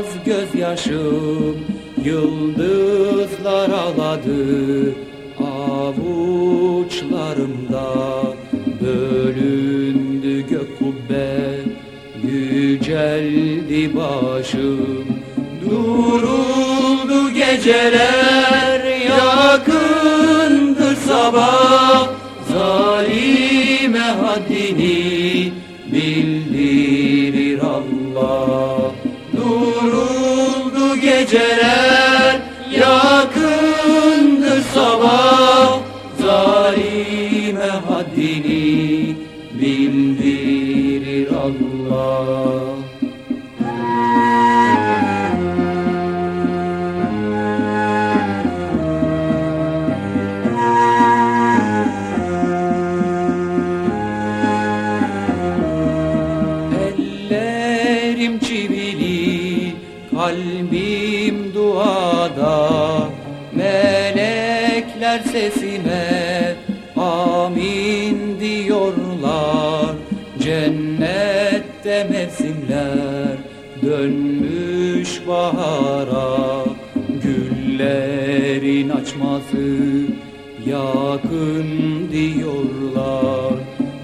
akmaz gözyaşım Yıldızlar ağladı. Avuçlarımda Bölündü gök kubbe yüceldi başım. Duruldu geceler yakındır sabah. Zalime haddini bildirir Allah geceler yakındır sabah. Zalime haddini bildirir Allah. Ellerim Melekler sesime amin diyorlar. Cennette mevsimler dönmüş bahara. Güllerin açması yakın diyorlar.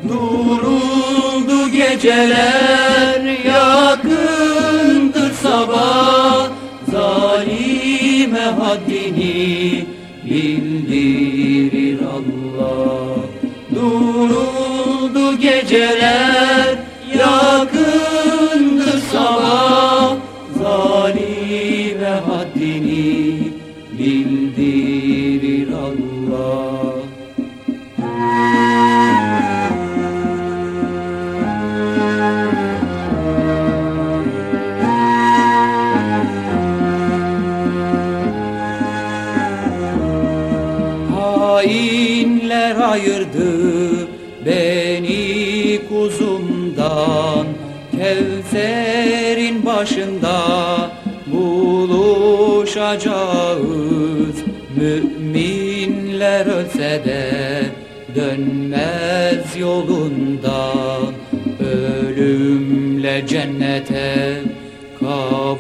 Duruldu geceler yakındır sabah. Zalime haddini geceler yakındır sabah. Zalime haddini bildirir Allah. Hainler ayırdı beni kuzumdan Kevser'in başında buluşacağız. Müminler ölse de dönmez yolundan. Ölümle cennete kavuşacağız.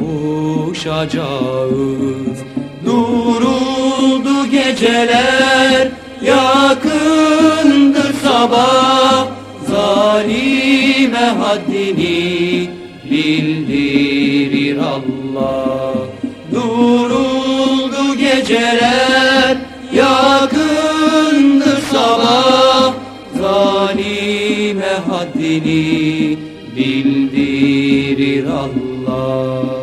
Duruldu geceler yakındır Zalime haddini bildirir Allah. Duruldu geceler yakındır sabah. Zalime haddini bildirir Allah